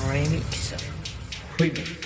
Remix Remix